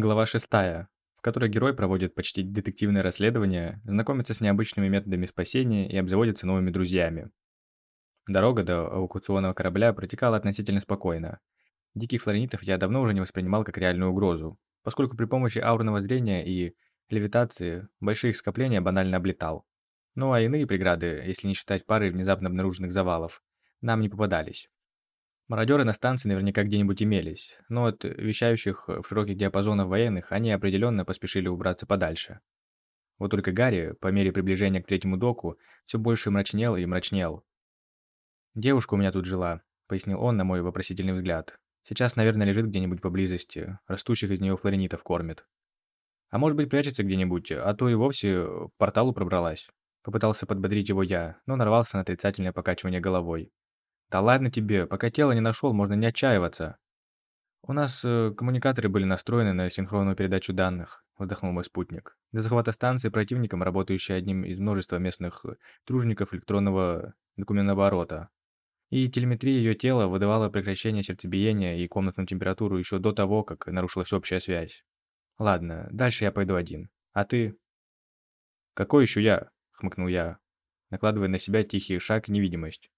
Глава 6, в которой герой проводит почти детективное расследование, знакомится с необычными методами спасения и обзаводится новыми друзьями. Дорога до эвакуационного корабля протекала относительно спокойно. Диких флоренитов я давно уже не воспринимал как реальную угрозу, поскольку при помощи аурного зрения и левитации большие скопления банально облетал. Ну а иные преграды, если не считать пары внезапно обнаруженных завалов, нам не попадались. Мародеры на станции наверняка где-нибудь имелись, но от вещающих в широких диапазонах военных они определенно поспешили убраться подальше. Вот только Гарри, по мере приближения к третьему доку, все больше мрачнел и мрачнел. «Девушка у меня тут жила», — пояснил он на мой вопросительный взгляд. «Сейчас, наверное, лежит где-нибудь поблизости, растущих из нее флоренитов кормит. А может быть, прячется где-нибудь, а то и вовсе к порталу пробралась». Попытался подбодрить его я, но нарвался на отрицательное покачивание головой. «Да ладно тебе, пока тело не нашел, можно не отчаиваться». «У нас э, коммуникаторы были настроены на синхронную передачу данных», – вздохнул мой спутник. «До захвата станции противником, работающей одним из множества местных э, тружеников электронного документного оборота. И телеметрия ее тела выдавала прекращение сердцебиения и комнатную температуру еще до того, как нарушилась общая связь. Ладно, дальше я пойду один. А ты?» «Какой еще я?» – хмыкнул я, накладывая на себя тихий шаг невидимость.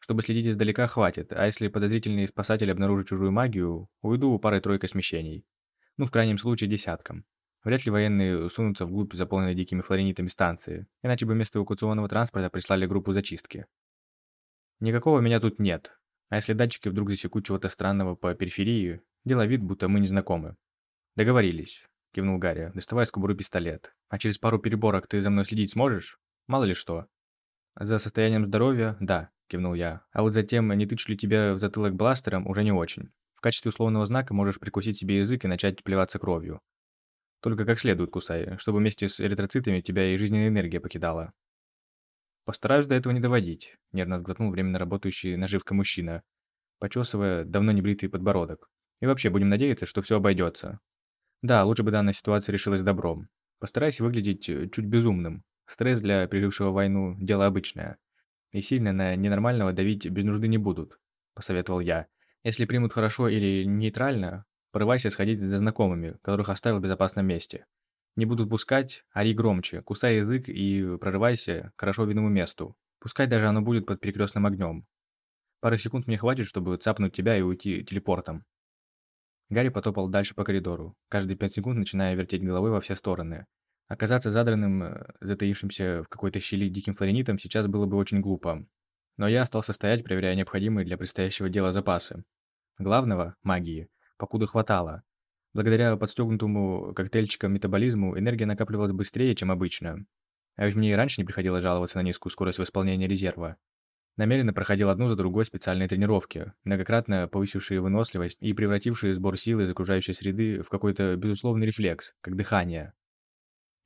Чтобы следить издалека, хватит, а если подозрительный спасатель обнаружит чужую магию, уйду парой-тройкой смещений. Ну, в крайнем случае, десятком. Вряд ли военные сунутся вглубь заполненной дикими флоренитами станции, иначе бы вместо эвакуационного транспорта прислали группу зачистки. Никакого меня тут нет. А если датчики вдруг засекут чего-то странного по периферии, дело вид, будто мы не знакомы. Договорились, кивнул Гарри, доставая с кобуры пистолет. А через пару переборок ты за мной следить сможешь? Мало ли что. За состоянием здоровья – да. – кивнул я. «А вот затем, не тычу ли тебя в затылок бластером, уже не очень. В качестве условного знака можешь прикусить себе язык и начать плеваться кровью. Только как следует кусай, чтобы вместе с эритроцитами тебя и жизненная энергия покидала». «Постараюсь до этого не доводить», – нервно сглотнул временно работающий наживка мужчина, почесывая давно небритый подбородок. «И вообще, будем надеяться, что все обойдется. Да, лучше бы данная ситуация решилась добром. Постарайся выглядеть э, чуть безумным. Стресс для пережившего войну – дело обычное и сильно на ненормального давить без нужды не будут», – посоветовал я. «Если примут хорошо или нейтрально, порывайся сходить за знакомыми, которых оставил в безопасном месте. Не будут пускать, ори громче, кусай язык и прорывайся к хорошо видному месту. Пускай даже оно будет под перекрестным огнем. Пары секунд мне хватит, чтобы цапнуть тебя и уйти телепортом». Гарри потопал дальше по коридору, каждые пять секунд начиная вертеть головой во все стороны, Оказаться задранным, э, затаившимся в какой-то щели диким флоренитом сейчас было бы очень глупо. Но я остался стоять, проверяя необходимые для предстоящего дела запасы. Главного – магии. Покуда хватало. Благодаря подстегнутому коктейльчикам метаболизму энергия накапливалась быстрее, чем обычно. А ведь мне и раньше не приходилось жаловаться на низкую скорость восполнения резерва. Намеренно проходил одну за другой специальные тренировки, многократно повысившие выносливость и превратившие сбор силы из окружающей среды в какой-то безусловный рефлекс, как дыхание.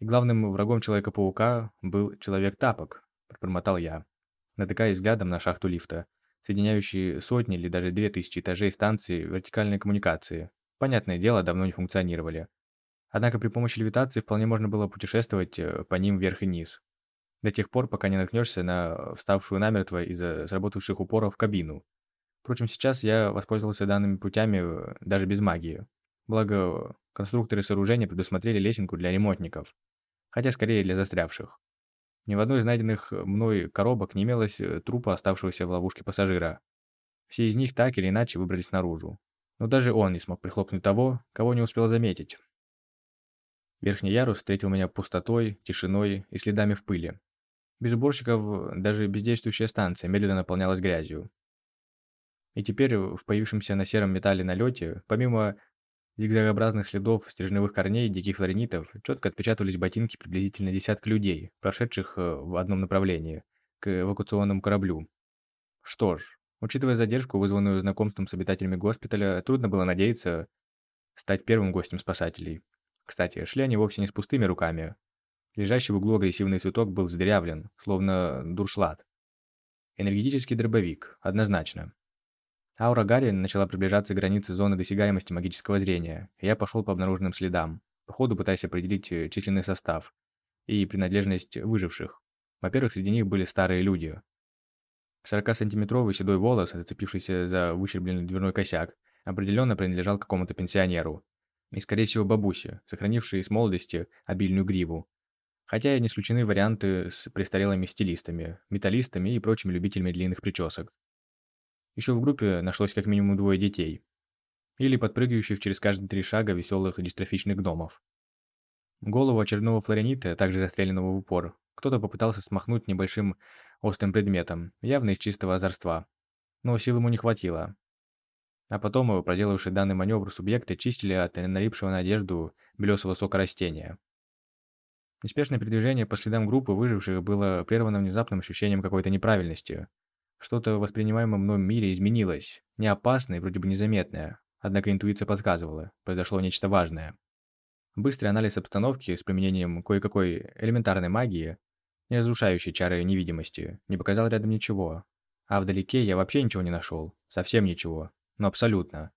И главным врагом Человека-паука был Человек-тапок, пробормотал я, натыкаясь взглядом на шахту лифта, соединяющие сотни или даже две тысячи этажей станции вертикальной коммуникации. Понятное дело, давно не функционировали. Однако при помощи левитации вполне можно было путешествовать э, по ним вверх и низ. До тех пор, пока не наткнешься на вставшую намертво из-за сработавших упоров кабину. Впрочем, сейчас я воспользовался данными путями э, даже без магии. Благо, конструкторы сооружения предусмотрели лесенку для ремонтников хотя скорее для застрявших. Ни в одной из найденных мной коробок не имелось э, трупа оставшегося в ловушке пассажира. Все из них так или иначе выбрались наружу. Но даже он не смог прихлопнуть того, кого не успел заметить. Верхний ярус встретил меня пустотой, тишиной и следами в пыли. Без уборщиков даже бездействующая станция медленно наполнялась грязью. И теперь в появившемся на сером металле налете, помимо зигзагообразных следов стержневых корней диких флоренитов четко отпечатывались ботинки приблизительно десятка людей, прошедших э, в одном направлении, к эвакуационному кораблю. Что ж, учитывая задержку, вызванную знакомством с обитателями госпиталя, трудно было надеяться стать первым гостем спасателей. Кстати, шли они вовсе не с пустыми руками. Лежащий в углу агрессивный цветок был сдырявлен, словно дуршлат. Энергетический дробовик, однозначно. Аура Гарри начала приближаться к границе зоны досягаемости магического зрения, я пошел по обнаруженным следам, по ходу пытаясь определить э, численный состав и принадлежность выживших. Во-первых, среди них были старые люди. 40-сантиметровый седой волос, зацепившийся за выщербленный дверной косяк, определенно принадлежал какому-то пенсионеру. И, скорее всего, бабуси, сохранившие с молодости обильную гриву. Хотя и не исключены варианты с престарелыми стилистами, металлистами и прочими любителями длинных причесок. Еще в группе нашлось как минимум двое детей. Или подпрыгивающих через каждые три шага веселых дистрофичных гномов. Голову очередного флоринита, также расстрелянного в упор, кто-то попытался смахнуть небольшим острым предметом, явно из чистого озорства. Но сил ему не хватило. А потом его, проделавшие данный маневр субъекты, чистили от налипшего на одежду белесого сока растения. Неспешное передвижение по следам группы выживших было прервано внезапным ощущением какой-то неправильности. Что-то в воспринимаемом мной мире изменилось, не опасное и вроде бы незаметное, однако интуиция подсказывала, произошло нечто важное. Быстрый анализ обстановки с применением кое-какой элементарной магии, не разрушающей чары невидимости, не показал рядом ничего. А вдалеке я вообще ничего не нашел, совсем ничего, но абсолютно.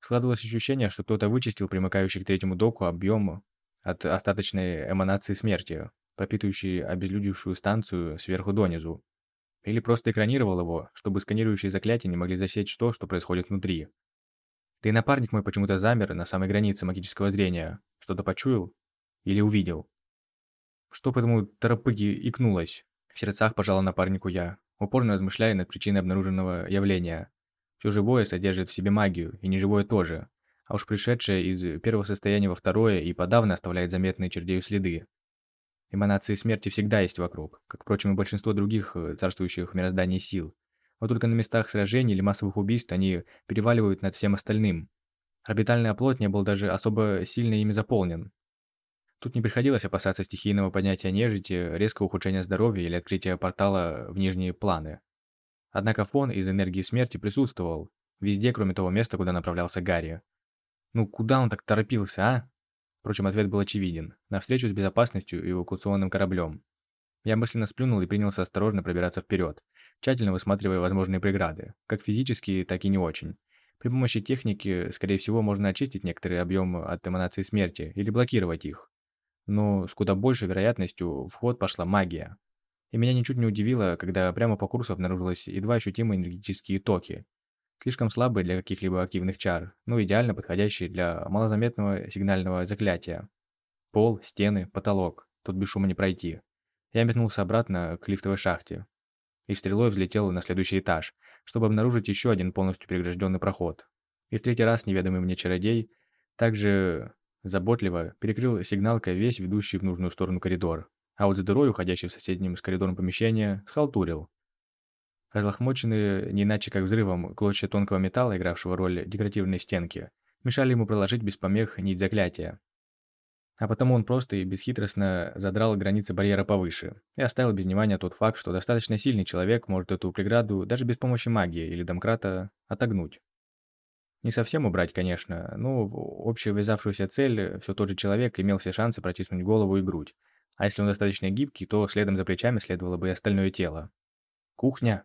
Складывалось ощущение, что кто-то вычистил примыкающий к третьему доку объем от остаточной эманации смерти, пропитывающей обезлюдившую станцию сверху донизу. Или просто экранировал его, чтобы сканирующие заклятия не могли засечь то, что происходит внутри. И напарник мой почему-то замер на самой границе магического зрения. Что-то почуял? Или увидел? Что по этому торопыги икнулось? В сердцах пожала напарнику я, упорно размышляя над причиной обнаруженного явления. Все живое содержит в себе магию, и неживое тоже а уж пришедшее из первого состояния во второе и подавно оставляет заметные чердею следы. Эманации смерти всегда есть вокруг, как, впрочем, и большинство других э, царствующих в мироздании сил. Вот только на местах сражений или массовых убийств они переваливают над всем остальным. Орбитальный оплот не был даже особо сильно ими заполнен. Тут не приходилось опасаться стихийного поднятия нежити, резкого ухудшения здоровья или открытия портала в нижние планы. Однако фон из энергии смерти присутствовал, везде, кроме того места, куда направлялся Гарри. Ну, куда он так торопился, а? Впрочем, ответ был очевиден. На встречу с безопасностью и эвакуационным кораблем. Я мысленно сплюнул и принялся осторожно пробираться вперед, тщательно высматривая возможные преграды, как физические, так и не очень. При помощи техники, скорее всего, можно очистить некоторые объемы от эманации смерти или блокировать их. Но с куда большей вероятностью в ход пошла магия. И меня ничуть не удивило, когда прямо по курсу обнаружилось едва ощутимые энергетические токи, Слишком слабые для каких-либо активных чар, но идеально подходящие для малозаметного сигнального заклятия. Пол, стены, потолок. Тут без шума не пройти. Я метнулся обратно к лифтовой шахте. И стрелой взлетел на следующий этаж, чтобы обнаружить еще один полностью перегражденный проход. И в третий раз неведомый мне чародей также заботливо перекрыл сигналкой весь ведущий в нужную сторону коридор. А вот за дырой, уходящей в соседнем с коридором помещение, схалтурил. Разлохмоченные, не иначе как взрывом, клочья тонкого металла, игравшего роль декоративной стенки, мешали ему проложить без помех нить заклятия. А потому он просто и бесхитростно задрал границы барьера повыше и оставил без внимания тот факт, что достаточно сильный человек может эту преграду даже без помощи магии или домкрата отогнуть. Не совсем убрать, конечно, но в общую ввязавшуюся цель все тот же человек имел все шансы протиснуть голову и грудь. А если он достаточно гибкий, то следом за плечами следовало бы и остальное тело. «Кухня!»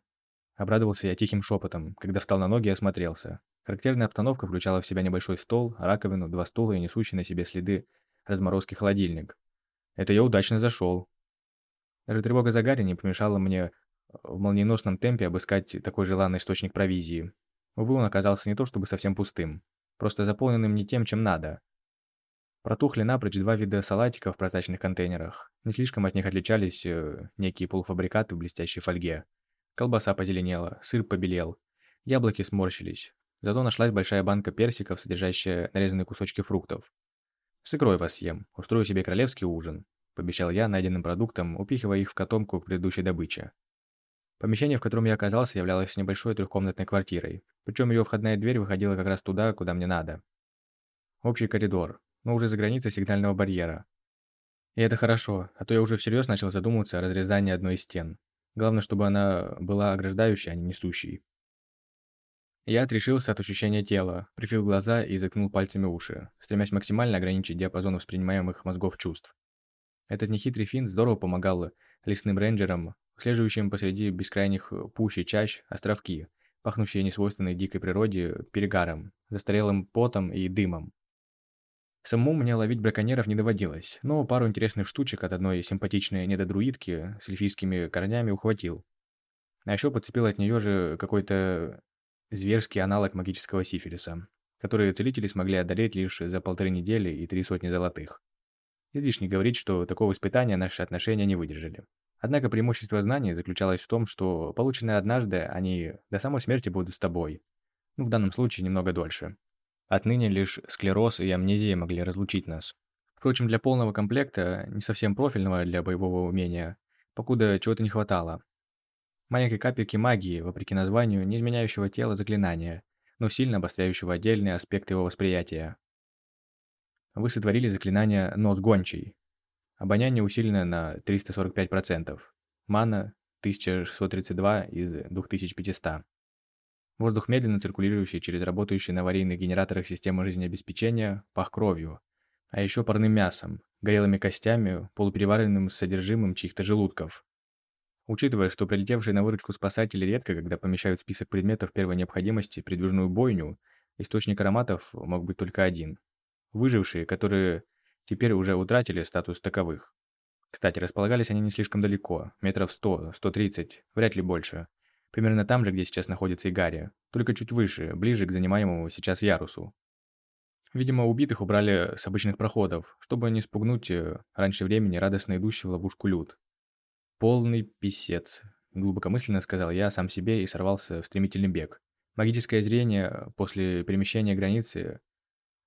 Обрадовался я тихим шепотом, когда встал на ноги и осмотрелся. Характерная обстановка включала в себя небольшой стол, раковину, два стула и несущий на себе следы разморозки холодильник. Это я удачно зашел. Даже тревога за Гарри не помешала мне в молниеносном темпе обыскать такой желанный источник провизии. Увы, он оказался не то чтобы совсем пустым, просто заполненным не тем, чем надо. Протухли напрочь два вида салатиков в прозрачных контейнерах. Не слишком от них отличались э, некие полуфабрикаты в блестящей фольге. Колбаса позеленела, сыр побелел. Яблоки сморщились. Зато нашлась большая банка персиков, содержащая нарезанные кусочки фруктов. «С икрой вас съем, устрою себе королевский ужин», – пообещал я найденным продуктом, упихивая их в котомку к предыдущей добыче. Помещение, в котором я оказался, являлось небольшой трехкомнатной квартирой, причем ее входная дверь выходила как раз туда, куда мне надо. Общий коридор, но уже за границей сигнального барьера. И это хорошо, а то я уже всерьез начал задумываться о разрезании одной из стен. Главное, чтобы она была ограждающей, а не несущей. Я отрешился от ощущения тела, прикрыл глаза и закнул пальцами уши, стремясь максимально ограничить диапазон воспринимаемых мозгов чувств. Этот нехитрый финт здорово помогал лесным рейнджерам, слеживающим посреди бескрайних пущ и чащ островки, пахнущие несвойственной дикой природе перегаром, застарелым потом и дымом. Самому мне ловить браконьеров не доводилось, но пару интересных штучек от одной симпатичной недодруидки с эльфийскими корнями ухватил. А еще подцепил от нее же какой-то зверский аналог магического сифилиса. которые целители смогли одолеть лишь за полторы недели и три сотни золотых. Излишне говорить, что такого испытания наши отношения не выдержали. Однако преимущество знаний заключалось в том, что полученные однажды, они до самой смерти будут с тобой. Ну, в данном случае немного дольше. Отныне лишь склероз и амнезия могли разлучить нас. Впрочем, для полного комплекта, не совсем профильного для боевого умения, покуда чего-то не хватало. Маленькой капельки магии, вопреки названию, не изменяющего тело заклинания, но сильно обостряющего отдельные аспекты его восприятия. Вы сотворили заклинание «Нос гончий». Обоняние усилено на 345%. Мана 1632 из 2500. Воздух, медленно циркулирующий через работающие на аварийных генераторах системы жизнеобеспечения, пах кровью. А еще парным мясом, горелыми костями, полупереваренным содержимым чьих-то желудков. Учитывая, что прилетевшие на выручку спасатели редко когда помещают в список предметов первой необходимости придвижную бойню, источник ароматов мог быть только один. Выжившие, которые теперь уже утратили статус таковых. Кстати, располагались они не слишком далеко, метров 100, 130, вряд ли больше. Примерно там же, где сейчас находится Игария, только чуть выше, ближе к занимаемому сейчас ярусу. Видимо, убитых убрали с обычных проходов, чтобы не спугнуть э, раньше времени радостно идущий в ловушку люд. «Полный писец», — глубокомысленно сказал я сам себе и сорвался в стремительный бег. Магическое зрение после перемещения границы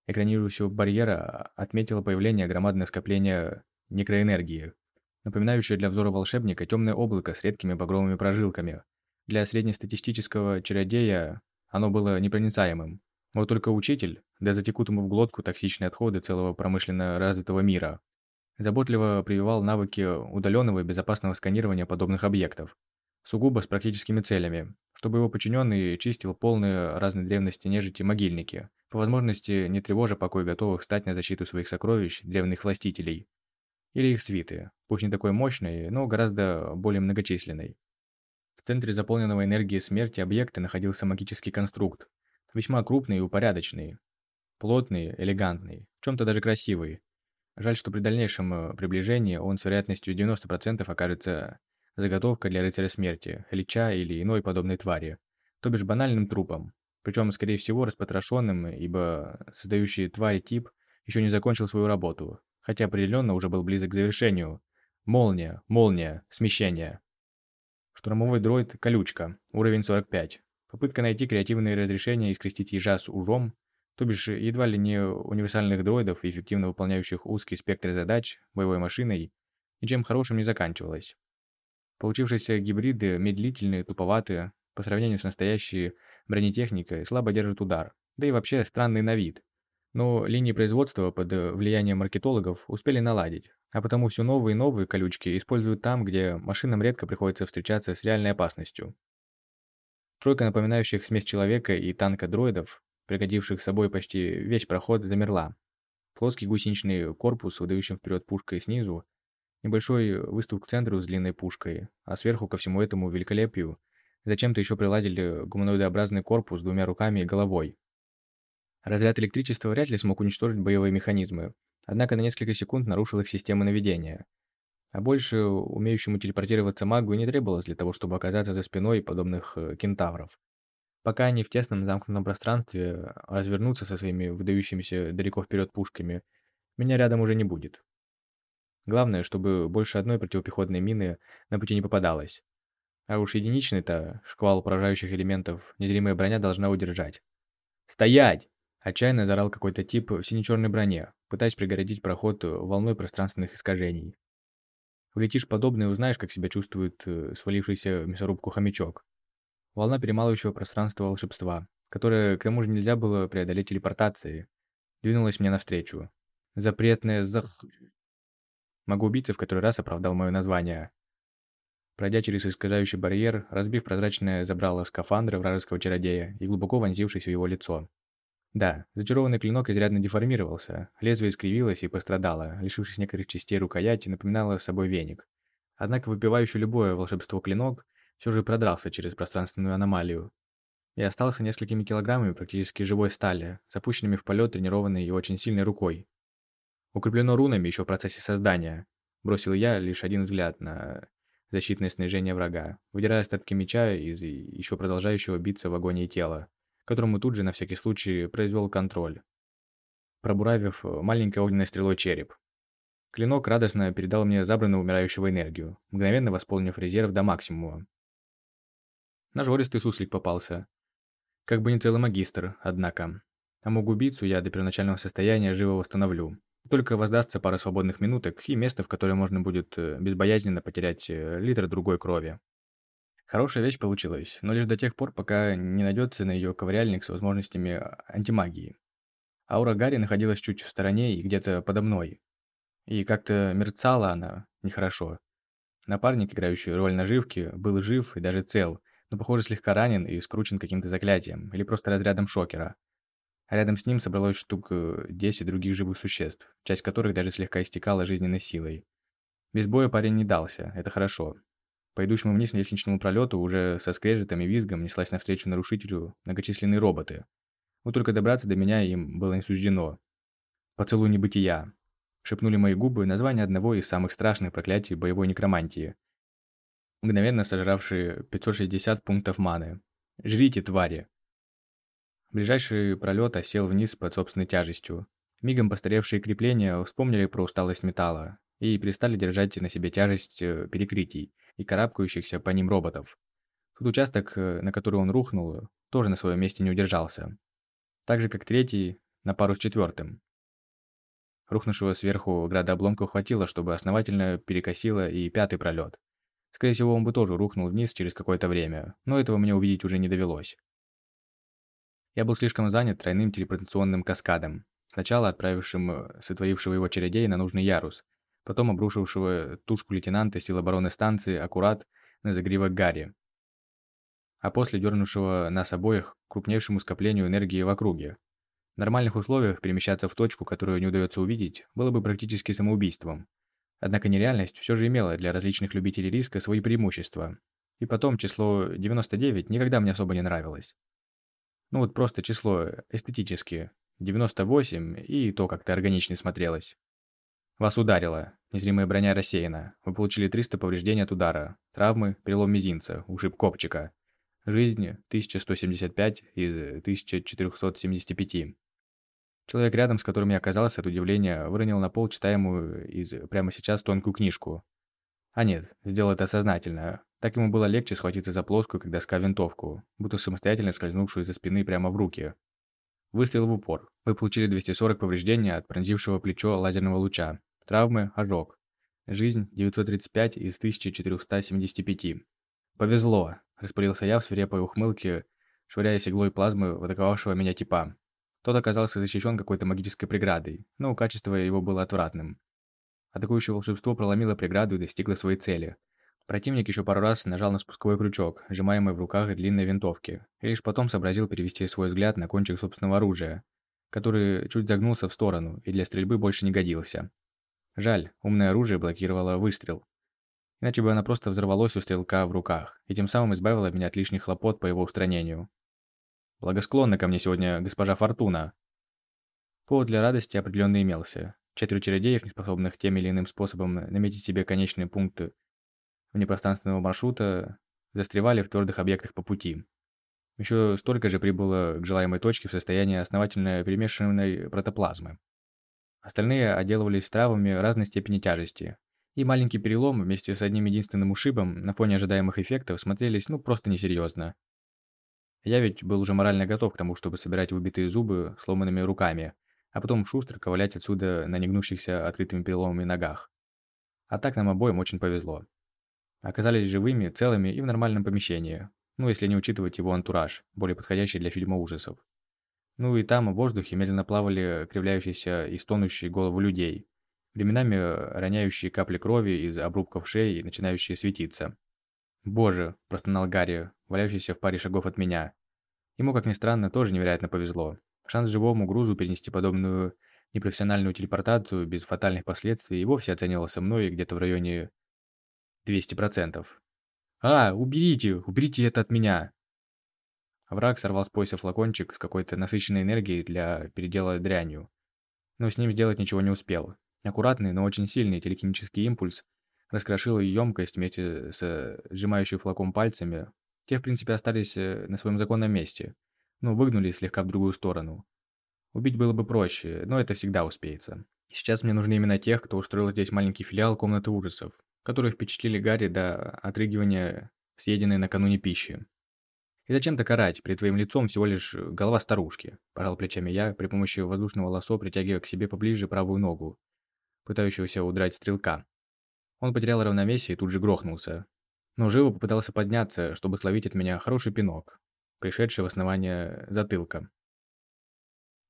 экранирующего барьера отметило появление громадного скопления некроэнергии, напоминающее для взора волшебника темное облако с редкими багровыми прожилками. Для среднестатистического чародея оно было непроницаемым. Вот только учитель, да затекут ему в глотку токсичные отходы целого промышленно развитого мира, заботливо прививал навыки удаленного и безопасного сканирования подобных объектов, сугубо с практическими целями, чтобы его подчиненный чистил полные разной древности нежити могильники, по возможности не тревожа покой готовых стать на защиту своих сокровищ древних властителей. Или их свиты, пусть не такой мощной, но гораздо более многочисленной. В центре заполненного энергией смерти объекта находился магический конструкт, весьма крупный и упорядоченный, плотный, элегантный, в чем-то даже красивый, Жаль, что при дальнейшем э, приближении он с вероятностью 90% окажется заготовкой для рыцаря смерти, лича или иной подобной твари, то бишь банальным трупом, причем, скорее всего, распотрошенным, ибо создающий твари тип еще не закончил свою работу, хотя определенно уже был близок к завершению. Молния, молния, смещение. Штурмовой дроид «Колючка», уровень 45. Попытка найти креативные разрешения и скрестить ежа с ужом то бишь, едва ли не универсальных дроидов, эффективно выполняющих узкий спектр задач боевой машиной, ничем хорошим не заканчивалось. Получившиеся гибриды медлительные, туповатые, по сравнению с настоящей бронетехникой, слабо держат удар, да и вообще странный на вид. Но линии производства под влиянием маркетологов успели наладить, а потому все новые и новые колючки используют там, где машинам редко приходится встречаться с реальной опасностью. Тройка напоминающих смесь человека и танка дроидов пригодивших собой почти весь проход, замерла. Плоский гусеничный корпус, выдающим вперед пушкой снизу, небольшой выступ к центру с длинной пушкой, а сверху ко всему этому великолепию зачем-то еще приладили гуманоидообразный корпус с двумя руками и головой. Разряд электричества вряд ли смог уничтожить боевые механизмы, однако на несколько секунд нарушил их систему наведения. А больше умеющему телепортироваться магу и не требовалось для того, чтобы оказаться за спиной подобных э, кентавров. Пока они в тесном замкнутом пространстве развернутся со своими выдающимися далеко вперед пушками, меня рядом уже не будет. Главное, чтобы больше одной противопехотной мины на пути не попадалось. А уж единичный-то шквал поражающих элементов незримая броня должна удержать. «Стоять!» – отчаянно заорал какой-то тип в сине-черной броне, пытаясь пригородить проход волной пространственных искажений. Улетишь подобное и узнаешь, как себя чувствует э, свалившийся в мясорубку хомячок волна перемалывающего пространства волшебства, которое к тому же нельзя было преодолеть телепортацией, двинулась мне навстречу. Запретная зах... Могу убийца в который раз оправдал мое название. Пройдя через искажающий барьер, разбив прозрачное забрало скафандра вражеского чародея и глубоко вонзившись в его лицо. Да, зачарованный клинок изрядно деформировался, лезвие искривилось и пострадало, лишившись некоторых частей рукояти, напоминало собой веник. Однако выпивающий любое волшебство клинок все же продрался через пространственную аномалию и остался несколькими килограммами практически живой стали, запущенными в полет тренированной и очень сильной рукой. Укреплено рунами еще в процессе создания. Бросил я лишь один взгляд на защитное снаряжение врага, выдирая остатки меча из еще продолжающего биться в агонии тела. Которому тут же на всякий случай произвел контроль, пробуравив маленькой огненной стрелой череп. Клинок радостно передал мне забранную умирающего энергию, мгновенно восполнив резерв до максимума. Нажористый суслик попался. Как бы не целый магистр, однако. А мог убийцу я до первоначального состояния живо восстановлю. Только воздастся пара свободных минуток и место, в которое можно будет э, безбоязненно потерять э, литр другой крови. Хорошая вещь получилась, но лишь до тех пор, пока не найдется на ее ковыряльник с возможностями антимагии. Аура Гарри находилась чуть в стороне и где-то подо мной, и как-то мерцала она нехорошо. Напарник, играющий роль наживки, был жив и даже цел, но, похоже, слегка ранен и скручен каким-то заклятием, или просто разрядом шокера. Рядом с ним собралось штук 10 э, других живых существ, часть которых даже слегка истекала жизненной силой. Без боя парень не дался, это хорошо. По идущему вниз лестничному пролету уже со скрежетом и визгом неслась навстречу нарушителю многочисленные роботы. Вот только добраться до меня им было не суждено. Поцелуй небытия шепнули мои губы название одного из самых страшных проклятий боевой некромантии, мгновенно сожравшие 560 пунктов маны. «Жрите, твари!» Ближайший пролет осел вниз под собственной тяжестью. Мигом постаревшие крепления вспомнили про усталость металла и перестали держать на себе тяжесть э, перекрытий и карабкающихся по ним роботов. Тот участок, э, на который он рухнул, тоже на своем месте не удержался. Так же, как третий, на пару с четвертым. Рухнувшего сверху града обломков хватило, чтобы основательно перекосило и пятый пролет. Скорее всего, он бы тоже рухнул вниз через какое-то время, но этого мне увидеть уже не довелось. Я был слишком занят тройным телепортационным каскадом, сначала отправившим э, сотворившего его чередей на нужный ярус, потом обрушившего тушку лейтенанта сил обороны станции аккурат на загривок Гарри, а после дернувшего нас обоих к крупнейшему скоплению энергии в округе, в нормальных условиях перемещаться в точку, которую не удается увидеть, было бы практически самоубийством. Однако нереальность все же имела для различных любителей риска свои преимущества. И потом число 99 никогда мне особо не нравилось. Ну вот просто число эстетически. 98 и то как-то органичнее смотрелось. Вас ударило. Незримая броня рассеяна. Вы получили 300 повреждений от удара. Травмы, перелом мизинца, ушиб копчика. Жизнь 1175 из 1475. Человек рядом, с которым я оказался, от удивления выронил на пол читаемую из прямо сейчас тонкую книжку. А нет, сделал это сознательно. Так ему было легче схватиться за плоскую, как доска винтовку, будто самостоятельно скользнувшую из-за спины прямо в руки. Выстрел в упор. Вы получили 240 повреждений от пронзившего плечо лазерного луча. Травмы, ожог. Жизнь 935 из 1475. Повезло, распорился я в свирепой ухмылке, швыряясь иглой плазмы в атаковавшего меня типа. Тот оказался защищен какой-то магической преградой, но качество его было отвратным. Атакующее волшебство проломило преграду и достигло своей цели. Противник еще пару раз нажал на спусковой крючок, сжимаемый в руках длинной винтовки, и лишь потом сообразил перевести свой взгляд на кончик собственного оружия, который чуть загнулся в сторону и для стрельбы больше не годился. Жаль, умное оружие блокировало выстрел. Иначе бы она просто взорвалась у стрелка в руках, и тем самым избавила меня от лишних хлопот по его устранению. Благосклонна ко мне сегодня госпожа Фортуна. Повод для радости определенно имелся. Четверо чередеев, неспособных тем или иным способом наметить себе конечные пункты внепространственного маршрута, застревали в твердых объектах по пути. Еще столько же прибыло к желаемой точке в состоянии основательно перемешанной протоплазмы. Остальные отделывались травами разной степени тяжести. И маленький перелом вместе с одним единственным ушибом на фоне ожидаемых эффектов смотрелись ну просто несерьезно. Я ведь был уже морально готов к тому, чтобы собирать выбитые зубы сломанными руками, а потом шустро ковылять отсюда на негнущихся открытыми переломами ногах. А так нам обоим очень повезло. Оказались живыми, целыми и в нормальном помещении, ну если не учитывать его антураж, более подходящий для фильма ужасов. Ну и там в воздухе медленно плавали кривляющиеся и стонущие головы людей, временами роняющие капли крови из обрубков шеи и начинающие светиться. «Боже!» – простонал Гарри, валяющийся в паре шагов от меня. Ему, как ни странно, тоже невероятно повезло. Шанс живому грузу перенести подобную непрофессиональную телепортацию без фатальных последствий и вовсе оценивался мной где-то в районе 200%. «А, уберите! Уберите это от меня!» Враг сорвал с пояса флакончик с какой-то насыщенной энергией для передела дрянью. Но с ним сделать ничего не успел. Аккуратный, но очень сильный телекинетический импульс раскрошил ее емкость вместе с сжимающей флаком пальцами. Те, в принципе, остались э, на своем законном месте. Ну, выгнули слегка в другую сторону. Убить было бы проще, но это всегда успеется. Сейчас мне нужны именно тех, кто устроил здесь маленький филиал комнаты ужасов, которые впечатлили Гарри до отрыгивания съеденной накануне пищи. И зачем-то карать, перед твоим лицом всего лишь голова старушки, пожал плечами я, при помощи воздушного лосо притягивая к себе поближе правую ногу, пытающегося удрать стрелка. Он потерял равновесие и тут же грохнулся. Но живо попытался подняться, чтобы словить от меня хороший пинок, пришедший в основание затылка.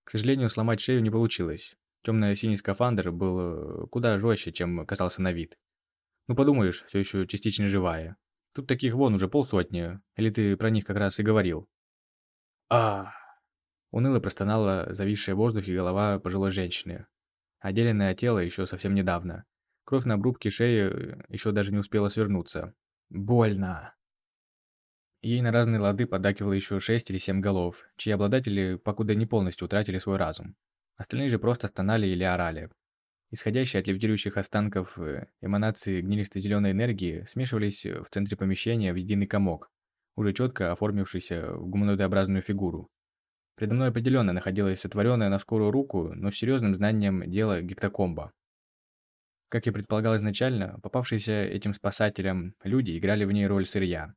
К сожалению, сломать шею не получилось. Темно-синий скафандр был куда жестче, чем касался на вид. Ну подумаешь, все еще частично живая. Тут таких вон уже полсотни, или ты про них как раз и говорил?» а Уныло простонала зависшая в воздухе голова пожилой женщины. Отделенное тело еще совсем недавно. Кровь на обрубке шеи э, еще даже не успела свернуться. Больно. Ей на разные лады подакивало еще шесть или семь голов, чьи обладатели покуда не полностью утратили свой разум. Остальные же просто стонали или орали, Исходящие от левитирующих останков э, эманации гнилистой зеленой энергии смешивались в центре помещения в единый комок, уже четко оформившийся в гуманоидообразную фигуру. Предо мной определенно находилась сотворенная на скорую руку, но с серьезным знанием дела гектокомба. Как я предполагал изначально, попавшиеся этим спасателям люди играли в ней роль сырья.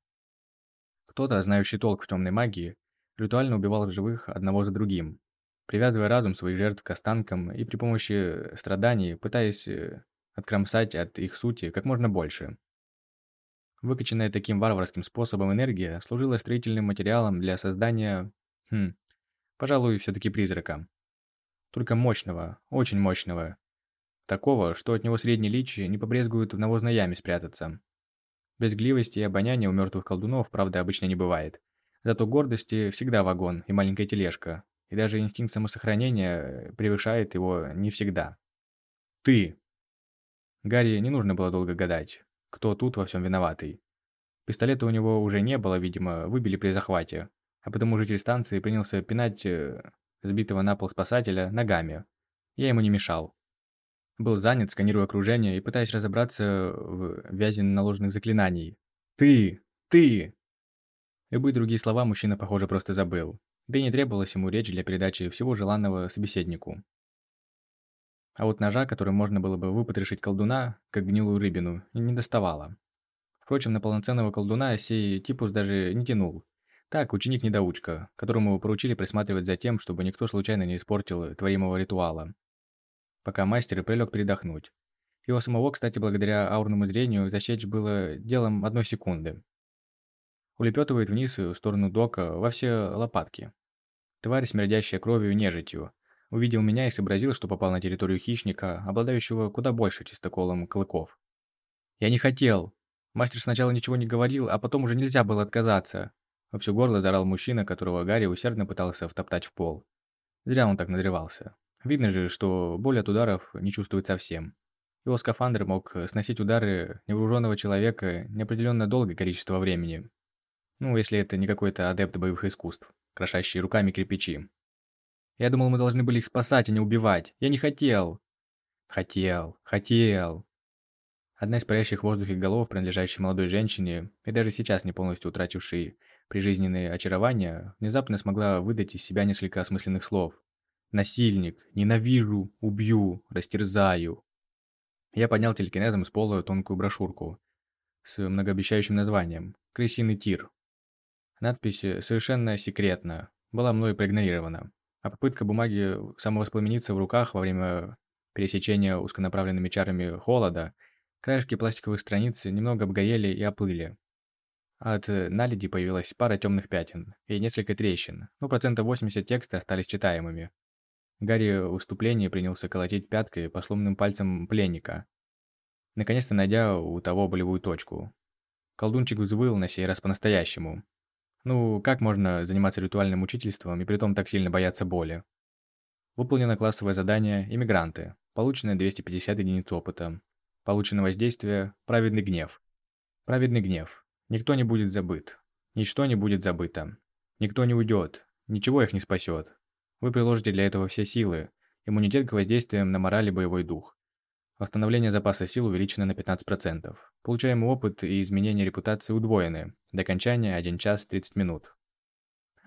Кто-то, знающий толк в темной магии, ритуально убивал живых одного за другим, привязывая разум своих жертв к останкам и при помощи страданий пытаясь э, откромсать от их сути как можно больше. Выкачанная таким варварским способом энергия служила строительным материалом для создания, хм, пожалуй, все-таки призрака. Только мощного, очень мощного. Такого, что от него средний личи не побрезгуют в навозной яме спрятаться. Безгливости и обоняния у мертвых колдунов, правда, обычно не бывает. Зато гордости всегда вагон и маленькая тележка, и даже инстинкт самосохранения э, превышает его не всегда. «Ты!» Гарри не нужно было долго гадать, кто тут во всем виноватый. Пистолета у него уже не было, видимо, выбили при захвате, а потому житель станции принялся пинать э, сбитого на пол спасателя ногами. Я ему не мешал. Был занят, сканируя окружение и пытаясь разобраться в вязи наложенных заклинаний. «Ты! Ты!» Любые другие слова мужчина, похоже, просто забыл. Да и не требовалась ему речь для передачи всего желанного собеседнику. А вот ножа, которым можно было бы выпотрошить колдуна, как гнилую рыбину, не доставало. Впрочем, на полноценного колдуна сей типус даже не тянул. Так, ученик-недоучка, которому поручили присматривать за тем, чтобы никто случайно не испортил творимого ритуала. Пока мастер и прилег передохнуть. Его самого, кстати, благодаря аурному зрению, засечь было делом одной секунды улепетывает вниз в сторону дока во все лопатки. Тварь, смердящая кровью и нежитью, увидел меня и сообразил, что попал на территорию хищника, обладающего куда больше чистоколом клыков. «Я не хотел!» Мастер сначала ничего не говорил, а потом уже нельзя было отказаться. Во все горло зарал мужчина, которого Гарри усердно пытался втоптать в пол. Зря он так надрывался. Видно же, что боль от ударов не чувствует совсем. Его скафандр мог сносить удары невооруженного человека неопределенно долгое количество времени, ну, если это не какой-то адепт боевых искусств, крошащий руками кирпичи. Я думал, мы должны были их спасать, а не убивать. Я не хотел. Хотел, хотел. Одна из парящих в воздухе голов, принадлежащей молодой женщине, и даже сейчас не полностью утратившей прижизненные очарования, внезапно смогла выдать из себя несколько осмысленных слов. «Насильник! Ненавижу! Убью! Растерзаю!» Я поднял телекинезом с пола тонкую брошюрку с многообещающим названием «Крысиный тир». Надпись «Совершенно секретно» была мной проигнорирована, а попытка бумаги самовоспламениться в руках во время пересечения узконаправленными чарами холода, краешки пластиковых страниц немного обгорели и оплыли. От наледи появилась пара темных пятен и несколько трещин, но процентов 80 текста остались читаемыми. Гарри в выступлении принялся колотить пяткой по сломанным пальцам пленника, наконец-то найдя у того болевую точку. Колдунчик взвыл на сей раз по-настоящему, ну, как можно заниматься ритуальным учительством и при том так сильно бояться боли? Выполнено классовое задание «Иммигранты». Получено 250 единиц опыта. Получено воздействие «Праведный гнев». Праведный гнев. Никто не будет забыт. Ничто не будет забыто. Никто не уйдет. Ничего их не спасет. Вы приложите для этого все силы. Иммунитет к воздействиям на мораль и боевой дух. Восстановление запаса сил увеличено на 15%. Получаемый опыт и изменение репутации удвоены. До окончания 1 час 30 минут.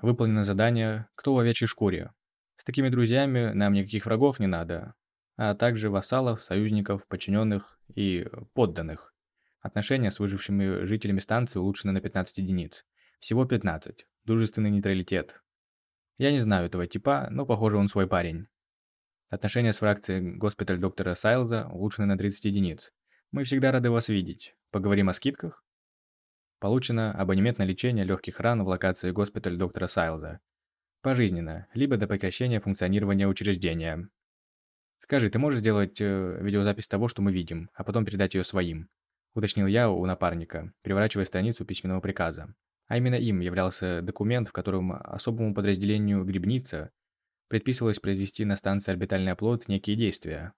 Выполнено задание «Кто в овечьей шкуре?». С такими друзьями нам никаких врагов не надо, а также вассалов, союзников, подчиненных и подданных. Отношения с выжившими жителями станции улучшены на 15 единиц. Всего 15. Дружественный нейтралитет. Я не знаю этого типа, но похоже он свой парень. Отношения с фракцией госпиталь доктора Сайлза улучшены на 30 единиц. Мы всегда рады вас видеть. Поговорим о скидках? Получено абонемент на лечение легких ран в локации госпиталь доктора Сайлза. Пожизненно, либо до прекращения функционирования учреждения. Скажи, ты можешь сделать э, видеозапись того, что мы видим, а потом передать ее своим? Уточнил я у напарника, переворачивая страницу письменного приказа. А именно им являлся документ, в котором особому подразделению «Грибница» предписывалось произвести на станции орбитальный оплот некие действия,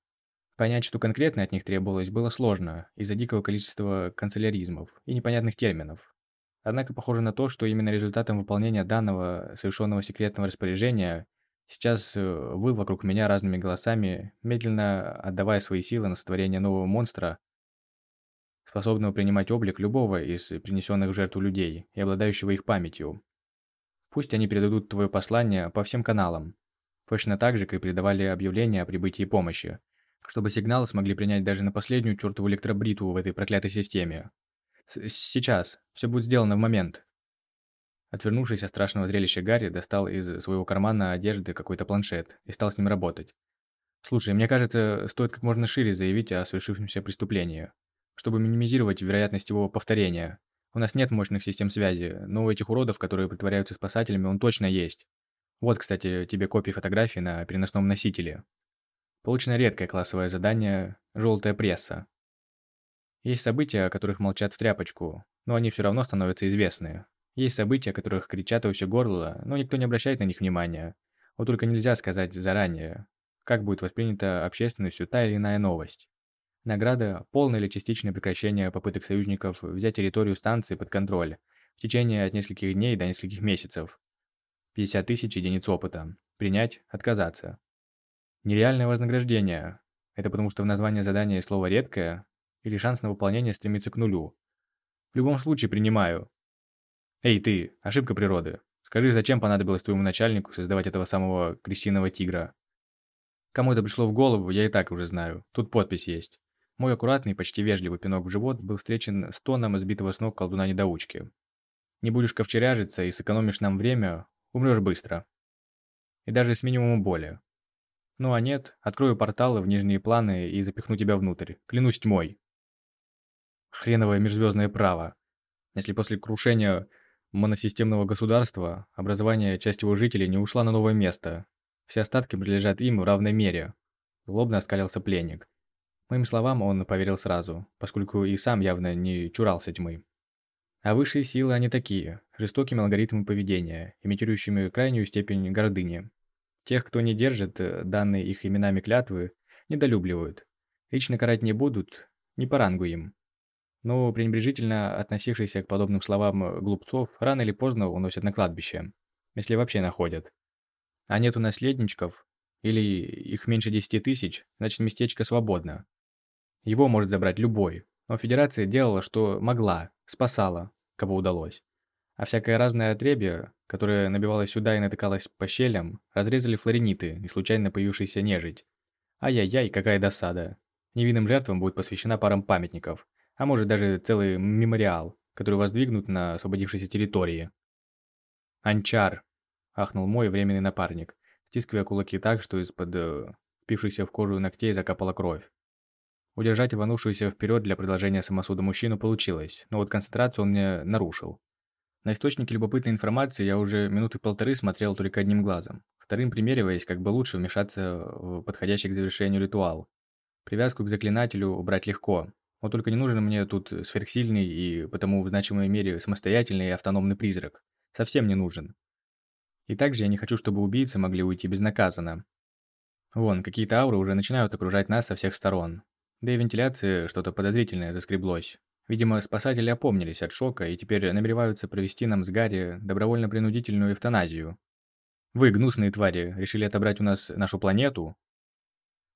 Понять, что конкретно от них требовалось, было сложно из-за дикого количества канцеляризмов и непонятных терминов. Однако похоже на то, что именно результатом выполнения данного совершенного секретного распоряжения сейчас э, выл вокруг меня разными голосами, медленно отдавая свои силы на сотворение нового монстра, способного принимать облик любого из принесенных в жертву людей и обладающего их памятью. Пусть они передадут твое послание по всем каналам, точно так же, как и передавали объявления о прибытии помощи, чтобы сигналы смогли принять даже на последнюю чертову электробритву в этой проклятой системе. С Сейчас. Все будет сделано в момент. Отвернувшись от страшного зрелища, Гарри достал из своего кармана одежды какой-то планшет и стал с ним работать. «Слушай, мне кажется, стоит как можно шире заявить о совершившемся преступлении, чтобы минимизировать вероятность его повторения. У нас нет мощных систем связи, но у этих уродов, которые притворяются спасателями, он точно есть. Вот, кстати, тебе копии фотографий на переносном носителе. Получено редкое классовое задание «Желтая пресса». Есть события, о которых молчат в тряпочку, но они все равно становятся известны. Есть события, о которых кричат во все горло, но никто не обращает на них внимания. Вот только нельзя сказать заранее, как будет воспринята общественностью та или иная новость. Награда – полное или частичное прекращение попыток союзников взять территорию станции под контроль в течение от нескольких дней до нескольких месяцев. 50 тысяч единиц опыта. Принять – отказаться. Нереальное вознаграждение. Это потому что в названии задания слово «редкое» или шанс на выполнение стремится к нулю. В любом случае принимаю. Эй, ты, ошибка природы. Скажи, зачем понадобилось твоему начальнику создавать этого самого крысиного тигра? Кому это пришло в голову, я и так уже знаю. Тут подпись есть. Мой аккуратный, почти вежливый пинок в живот был встречен с тоном избитого с ног колдуна-недоучки. Не будешь ковчеряжиться и сэкономишь нам время, умрешь быстро. И даже с минимумом боли. Ну а нет, открою порталы в нижние планы и запихну тебя внутрь. Клянусь тьмой. Хреновое межзвездное право. Если после крушения моносистемного государства образование части его жителей не ушла на новое место, все остатки принадлежат им в равной мере. Злобно оскалился пленник. Моим словам он поверил сразу, поскольку и сам явно не чурался тьмы. А высшие силы они такие, жестокими алгоритмами поведения, имитирующими крайнюю степень гордыни, Тех, кто не держит э, данные их именами клятвы, недолюбливают. Лично карать не будут, не по рангу им. Но пренебрежительно относившиеся к подобным словам э, глупцов рано или поздно уносят на кладбище, если вообще находят. А нету наследничков, или их меньше 10 тысяч, значит местечко свободно. Его может забрать любой, но Федерация делала, что могла, спасала, кого удалось. А всякое разное отребье, которое набивалось сюда и натыкалось по щелям, разрезали флориниты и случайно появившаяся нежить. Ай-яй-яй, какая досада. Невинным жертвам будет посвящена парам памятников, а может даже целый мемориал, который воздвигнут на освободившейся территории. «Анчар!» – ахнул мой временный напарник, стискивая кулаки так, что из-под э, впившихся в кожу ногтей закапала кровь. Удержать рванувшуюся вперед для продолжения самосуда мужчину получилось, но вот концентрацию он мне нарушил. На источники любопытной информации я уже минуты полторы смотрел только одним глазом, вторым примериваясь, как бы лучше вмешаться в подходящий к завершению ритуал. Привязку к заклинателю убрать легко, но только не нужен мне тут сверхсильный и потому в значимой мере самостоятельный и автономный призрак. Совсем не нужен. И также я не хочу, чтобы убийцы могли уйти безнаказанно. Вон, какие-то ауры уже начинают окружать нас со всех сторон. Да и вентиляции что-то подозрительное заскреблось. Видимо, спасатели опомнились от шока и теперь намереваются провести нам с Гарри добровольно-принудительную эвтаназию. Вы, гнусные твари, решили отобрать у нас нашу планету?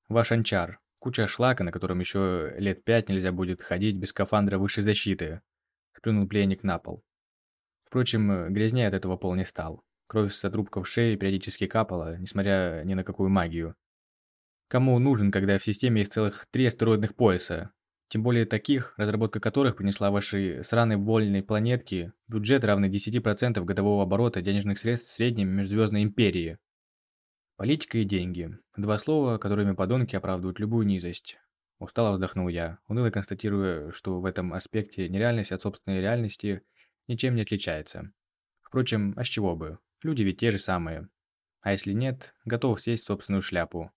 Ваш анчар. Куча шлака, на котором еще лет пять нельзя будет ходить без скафандра высшей защиты. Сплюнул пленник на пол. Впрочем, грязнее от этого пол не стал. Кровь с отрубков шеи периодически капала, несмотря ни на какую магию. Кому нужен, когда в системе их целых три астероидных пояса? Тем более таких, разработка которых принесла вашей сраной вольной планетке бюджет, равный 10% годового оборота денежных средств в средней межзвездной империи. Политика и деньги. Два слова, которыми подонки оправдывают любую низость. Устало вздохнул я, уныло констатируя, что в этом аспекте нереальность от собственной реальности ничем не отличается. Впрочем, а с чего бы? Люди ведь те же самые. А если нет, готов сесть в собственную шляпу.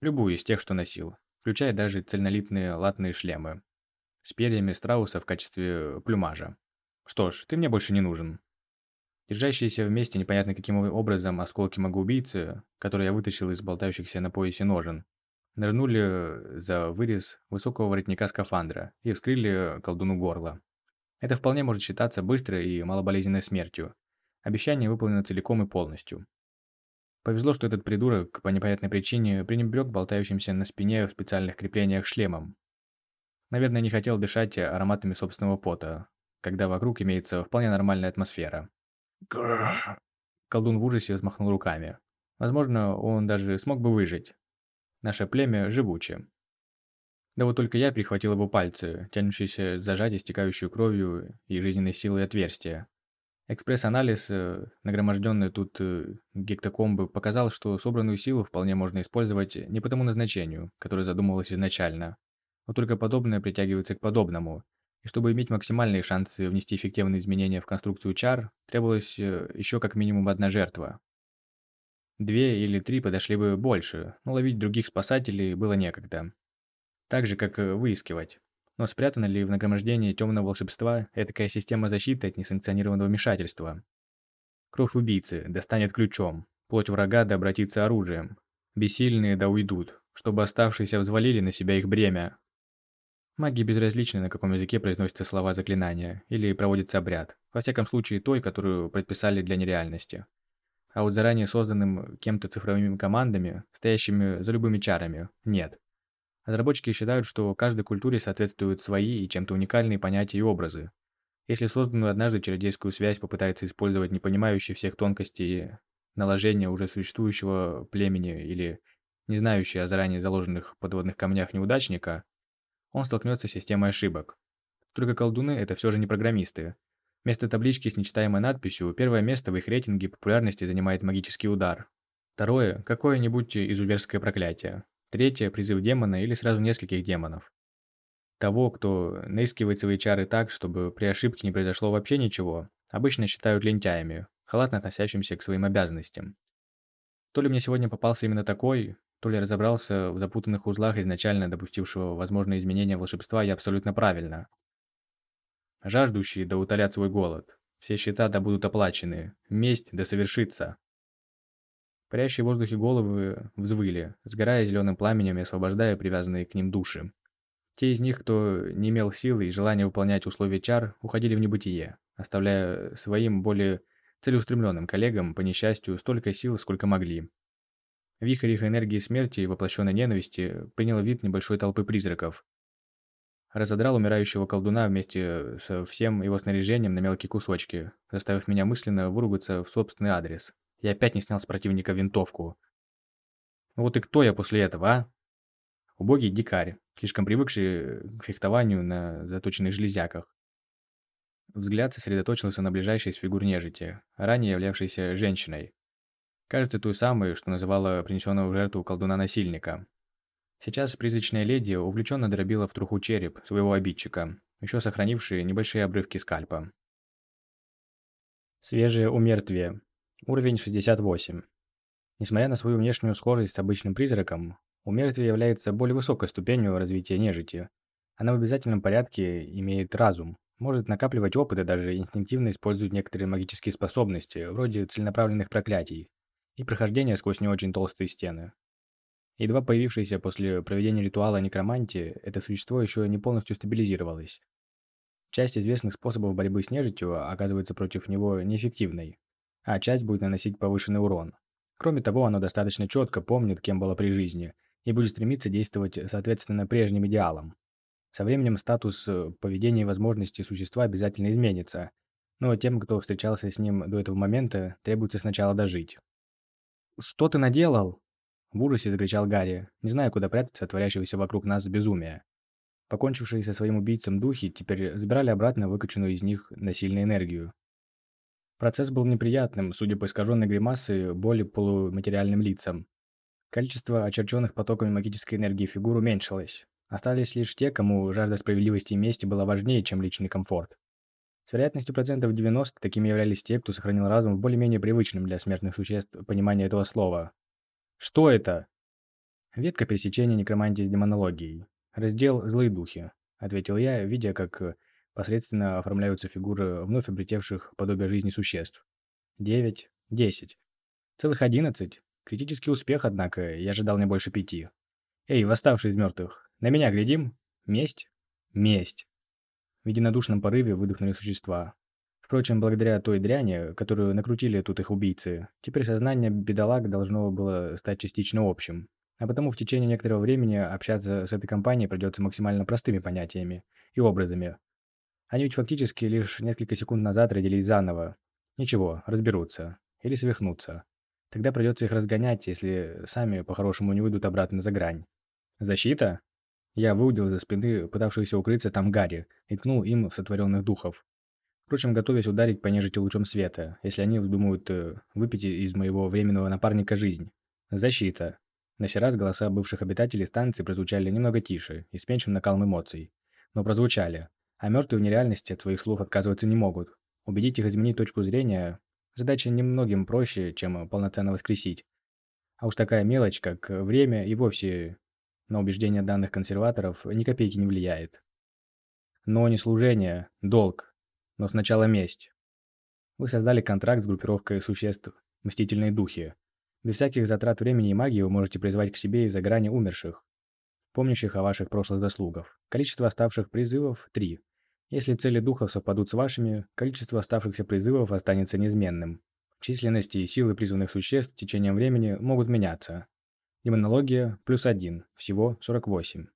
Любую из тех, что носил включая даже цельнолитные латные шлемы, с перьями страуса в качестве плюмажа. Что ж, ты мне больше не нужен. Держащиеся вместе непонятно каким образом осколки магоубийцы, которые я вытащил из болтающихся на поясе ножен, нырнули за вырез высокого воротника скафандра и вскрыли колдуну горло. Это вполне может считаться быстрой и малоболезненной смертью. Обещание выполнено целиком и полностью. Повезло, что этот придурок, по непонятной причине, пренебрег болтающимся на спине в специальных креплениях шлемом. Наверное, не хотел дышать ароматами собственного пота, когда вокруг имеется вполне нормальная атмосфера. Колдун в ужасе взмахнул руками. Возможно, он даже смог бы выжить. Наше племя живуче. Да вот только я прихватил его пальцы, тянущиеся зажать истекающую кровью и жизненной силой отверстия. Экспресс-анализ, э, нагроможденный тут э, гектокомбы, показал, что собранную силу вполне можно использовать не по тому назначению, которое задумывалось изначально. Но только подобное притягивается к подобному. И чтобы иметь максимальные шансы внести эффективные изменения в конструкцию чар, требовалось э, еще как минимум одна жертва. Две или три подошли бы больше, но ловить других спасателей было некогда. Так же, как выискивать. Но спрятана ли в нагромождении темного волшебства этакая система защиты от несанкционированного вмешательства? Кровь убийцы достанет ключом, плоть врага да обратится оружием. Бессильные да уйдут, чтобы оставшиеся взвалили на себя их бремя. Маги безразличны, на каком языке произносятся слова заклинания, или проводится обряд, во всяком случае той, которую предписали для нереальности. А вот заранее созданным кем-то цифровыми командами, стоящими за любыми чарами, нет. Разработчики считают, что каждой культуре соответствуют свои и чем-то уникальные понятия и образы. Если созданную однажды чародейскую связь попытается использовать не понимающий всех тонкостей наложения уже существующего племени или не знающий о заранее заложенных подводных камнях неудачника, он столкнется с системой ошибок. Только колдуны – это все же не программисты. Вместо таблички с нечитаемой надписью первое место в их рейтинге популярности занимает магический удар. Второе – какое-нибудь изуверское проклятие. Третье – призыв демона или сразу нескольких демонов. Того, кто наискивает свои чары так, чтобы при ошибке не произошло вообще ничего, обычно считают лентяями, халатно относящимся к своим обязанностям. То ли мне сегодня попался именно такой, то ли разобрался в запутанных узлах изначально допустившего возможные изменения волшебства я абсолютно правильно. Жаждущие да утолят свой голод. Все счета да будут оплачены. Месть да совершится. Парящие в воздухе головы взвыли, сгорая зеленым пламенем и освобождая привязанные к ним души. Те из них, кто не имел силы и желания выполнять условия чар, уходили в небытие, оставляя своим более целеустремленным коллегам, по несчастью, столько сил, сколько могли. Вихрь их энергии смерти и воплощенной ненависти принял вид небольшой толпы призраков. Разодрал умирающего колдуна вместе со всем его снаряжением на мелкие кусочки, заставив меня мысленно выругаться в собственный адрес. Я опять не снял с противника винтовку. Ну вот и кто я после этого, а? Убогий дикарь, слишком привыкший к фехтованию на заточенных железяках. Взгляд сосредоточился на ближайшей из фигур нежити, ранее являвшейся женщиной. Кажется, той самой, что называла принесенного в жертву колдуна-насильника. Сейчас призрачная леди увлеченно дробила в труху череп своего обидчика, еще сохранившие небольшие обрывки скальпа. Свежее умертвие. Уровень 68. Несмотря на свою внешнюю схожесть с обычным призраком, у мертвия является более высокой ступенью развития нежити. Она в обязательном порядке имеет разум, может накапливать опыт и даже инстинктивно использует некоторые магические способности, вроде целенаправленных проклятий, и прохождения сквозь не очень толстые стены. Едва появившееся после проведения ритуала некромантии, это существо еще не полностью стабилизировалось. Часть известных способов борьбы с нежитью оказывается против него неэффективной, а часть будет наносить повышенный урон. Кроме того, оно достаточно четко помнит, кем было при жизни, и будет стремиться действовать соответственно прежним идеалам. Со временем статус э, поведения и возможности существа обязательно изменится, Но тем, кто встречался с ним до этого момента, требуется сначала дожить. «Что ты наделал?» В ужасе закричал Гарри, не зная, куда прятаться от творящегося вокруг нас безумия. Покончившие со своим убийцем духи теперь забирали обратно выкачанную из них насильную энергию. Процесс был неприятным, судя по искаженной гримасы, боли полуматериальным лицам. Количество очерченных потоками магической энергии фигур уменьшилось. Остались лишь те, кому жажда справедливости и мести была важнее, чем личный комфорт. С вероятностью процентов 90 такими являлись те, кто сохранил разум в более-менее привычном для смертных существ понимании этого слова. Что это? Ветка пересечения некромантии с демонологией. Раздел «Злые духи», — ответил я, видя, как посредственно оформляются фигуры вновь обретевших подобие жизни существ. Девять, десять. Целых одиннадцать. Критический успех, однако, я ожидал не больше пяти. Эй, восставший из мертвых, на меня глядим? Месть? Месть. В единодушном порыве выдохнули существа. Впрочем, благодаря той дряни, которую накрутили тут их убийцы, теперь сознание бедолаг должно было стать частично общим. А потому в течение некоторого времени общаться с этой компанией придется максимально простыми понятиями и образами. Они ведь фактически лишь несколько секунд назад родились заново. Ничего, разберутся. Или свихнутся. Тогда придется их разгонять, если сами по-хорошему не выйдут обратно за грань. Защита? Я выудил из-за спины пытавшихся укрыться там Гарри и ткнул им в сотворенных духов. Впрочем, готовясь ударить по нежити лучом света, если они вздумают э, выпить из моего временного напарника жизнь. Защита. На сей раз голоса бывших обитателей станции прозвучали немного тише и с меньшим накалом эмоций. Но прозвучали. А мертвые в нереальности от своих слов отказываться не могут. Убедить их изменить точку зрения Задача немногим проще, чем полноценно воскресить. А уж такая мелочь, как время, и вовсе на убеждения данных консерваторов ни копейки не влияет. Но не служение, долг, но сначала месть. Вы создали контракт с группировкой существ «Мстительные духи». Без всяких затрат времени и магии вы можете призвать к себе из-за грани умерших, помнящих о ваших прошлых заслугах. Количество оставших призывов – три. Если цели духов совпадут с вашими, количество оставшихся призывов останется неизменным. Численности и силы призванных существ с течением времени могут меняться. Демонология – плюс один, всего 48.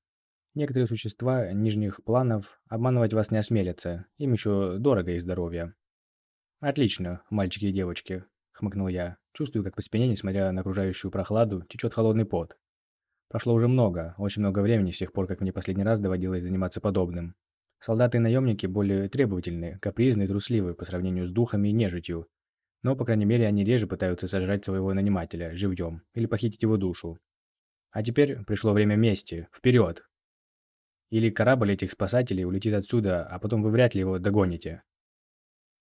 Некоторые существа нижних планов обманывать вас не осмелятся, им еще дорого и здоровье. «Отлично, мальчики и девочки», – хмыкнул я. Чувствую, как по спине, несмотря на окружающую прохладу, течет холодный пот. Прошло уже много, очень много времени с тех пор, как мне последний раз доводилось заниматься подобным. Солдаты и наемники более требовательны, капризны и трусливы по сравнению с духами и нежитью. Но, по крайней мере, они реже пытаются сожрать своего нанимателя живьем или похитить его душу. А теперь пришло время мести. Вперед! Или корабль этих спасателей улетит отсюда, а потом вы вряд ли его догоните.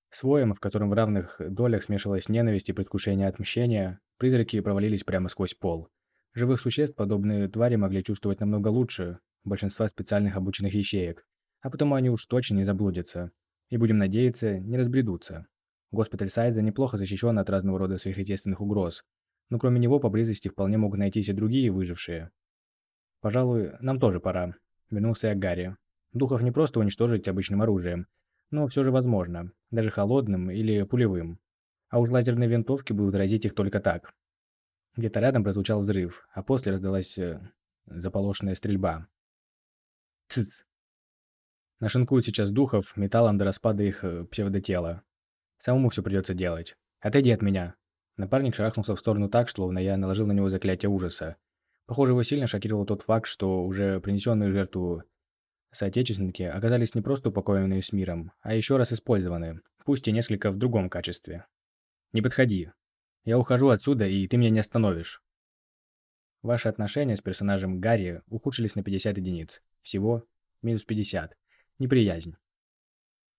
Своем, в котором в равных долях смешивалась ненависть и предвкушение отмщения, призраки провалились прямо сквозь пол. Живых существ подобные твари могли чувствовать намного лучше большинства специальных обученных ячеек, а потому они уж точно не заблудятся. И будем надеяться, не разбредутся. Госпиталь Сайза неплохо защищен от разного рода сверхъестественных угроз, но кроме него поблизости вполне могут найтись и другие выжившие. «Пожалуй, нам тоже пора», — вернулся я к Гарри. «Духов не просто уничтожить обычным оружием, но все же возможно, даже холодным или пулевым. А уж лазерные винтовки будут разить их только так». Где-то рядом прозвучал взрыв, а после раздалась э, заполошенная стрельба. «Цыц!» Нашинкуют сейчас духов металлом до распада их э, псевдотела. Самому все придется делать. Отойди от меня. Напарник шарахнулся в сторону так, словно я наложил на него заклятие ужаса. Похоже, его сильно шокировал тот факт, что уже принесенные жертву соотечественники оказались не просто упокоенные с миром, а еще раз использованы, пусть и несколько в другом качестве. «Не подходи. Я ухожу отсюда, и ты меня не остановишь». Ваши отношения с персонажем Гарри ухудшились на 50 единиц. Всего минус 50 неприязнь.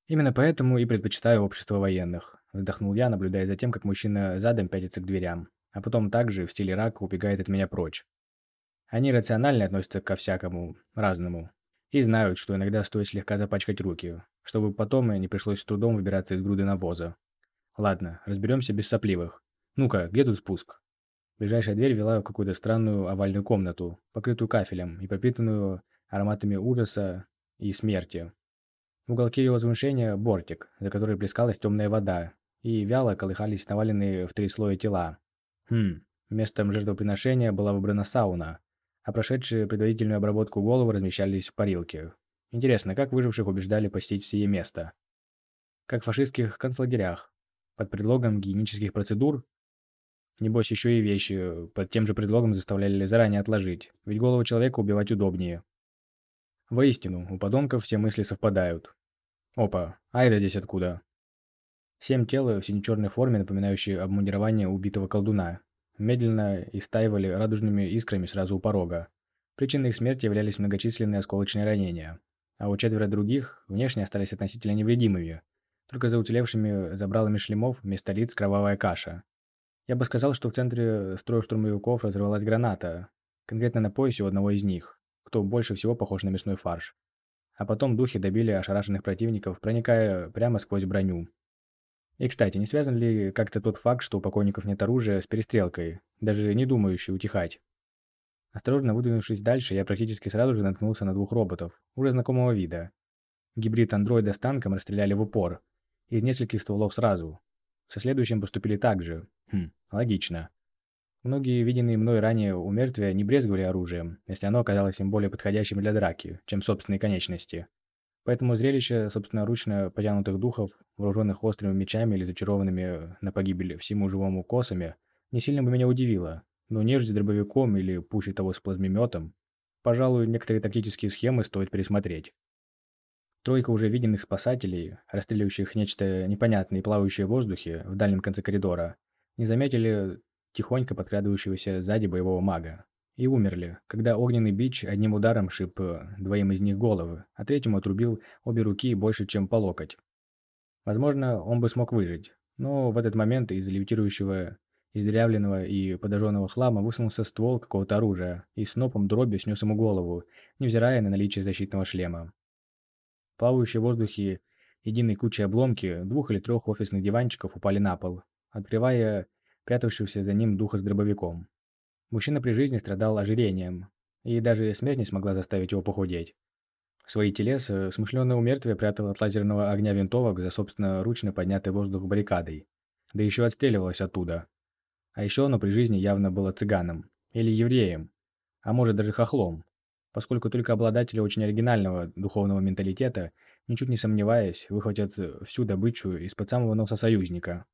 Именно поэтому и предпочитаю общество военных, вздохнул я, наблюдая за тем, как мужчина задом пятится к дверям, а потом также в стиле рака убегает от меня прочь. Они рационально относятся ко всякому, разному, и знают, что иногда стоит слегка запачкать руки, чтобы потом не пришлось с трудом выбираться из груды навоза. Ладно, разберемся без сопливых. Ну-ка, где тут спуск? Ближайшая дверь вела в какую-то странную овальную комнату, покрытую кафелем и пропитанную ароматами ужаса и смерти. В уголке его возвышения – бортик, за который плескалась темная вода, и вяло колыхались наваленные в три слоя тела. Хм, местом жертвоприношения была выбрана сауна, а прошедшие предварительную обработку головы размещались в парилке. Интересно, как выживших убеждали посетить сие место? как в фашистских концлагерях, под предлогом гигиенических процедур. Небось, еще и вещи под тем же предлогом заставляли заранее отложить, ведь голову человека убивать удобнее. Воистину, у подонков все мысли совпадают. Опа, а это здесь откуда? Семь тел в сине-черной форме, напоминающие обмундирование убитого колдуна, медленно истаивали радужными искрами сразу у порога. Причиной их смерти являлись многочисленные осколочные ранения, а у четверо других внешне остались относительно невредимыми, только за уцелевшими забралами шлемов вместо лиц кровавая каша. Я бы сказал, что в центре строя штурмовиков разорвалась граната, конкретно на поясе у одного из них кто больше всего похож на мясной фарш. А потом духи добили ошарашенных противников, проникая прямо сквозь броню. И, кстати, не связан ли как-то тот факт, что у покойников нет оружия, с перестрелкой, даже не думающей утихать? Осторожно выдвинувшись дальше, я практически сразу же наткнулся на двух роботов, уже знакомого вида. Гибрид андроида с танком расстреляли в упор. Из нескольких стволов сразу. Со следующим поступили так же. Хм, логично. Многие виденные мной ранее у мертвия не брезговали оружием, если оно оказалось им более подходящим для драки, чем собственные конечности. Поэтому зрелище собственноручно потянутых духов, вооруженных острыми мечами или зачарованными на погибель всему живому косами, не сильно бы меня удивило, но нежить с дробовиком или пуще того с плазмеметом, пожалуй, некоторые тактические схемы стоит пересмотреть. Тройка уже виденных спасателей, расстреливающих нечто непонятное и плавающее в воздухе в дальнем конце коридора, не заметили тихонько подкрадывающегося сзади боевого мага. И умерли, когда огненный бич одним ударом шип э, двоим из них головы, а третьему отрубил обе руки больше, чем по локоть. Возможно, он бы смог выжить, но в этот момент из левитирующего, издырявленного и подожженного хлама высунулся ствол какого-то оружия и снопом дроби снес ему голову, невзирая на наличие защитного шлема. Плавающие в воздухе единой кучей обломки двух или трех офисных диванчиков упали на пол, открывая прятавшегося за ним духа с дробовиком. Мужчина при жизни страдал ожирением, и даже смерть не смогла заставить его похудеть. Свои телеса смышленное умертвие прятал от лазерного огня винтовок за собственно ручно поднятой воздух баррикадой, да еще отстреливалось оттуда. А еще оно при жизни явно было цыганом, или евреем, а может даже хохлом, поскольку только обладатели очень оригинального духовного менталитета, ничуть не сомневаясь, выхватят всю добычу из-под самого носа союзника,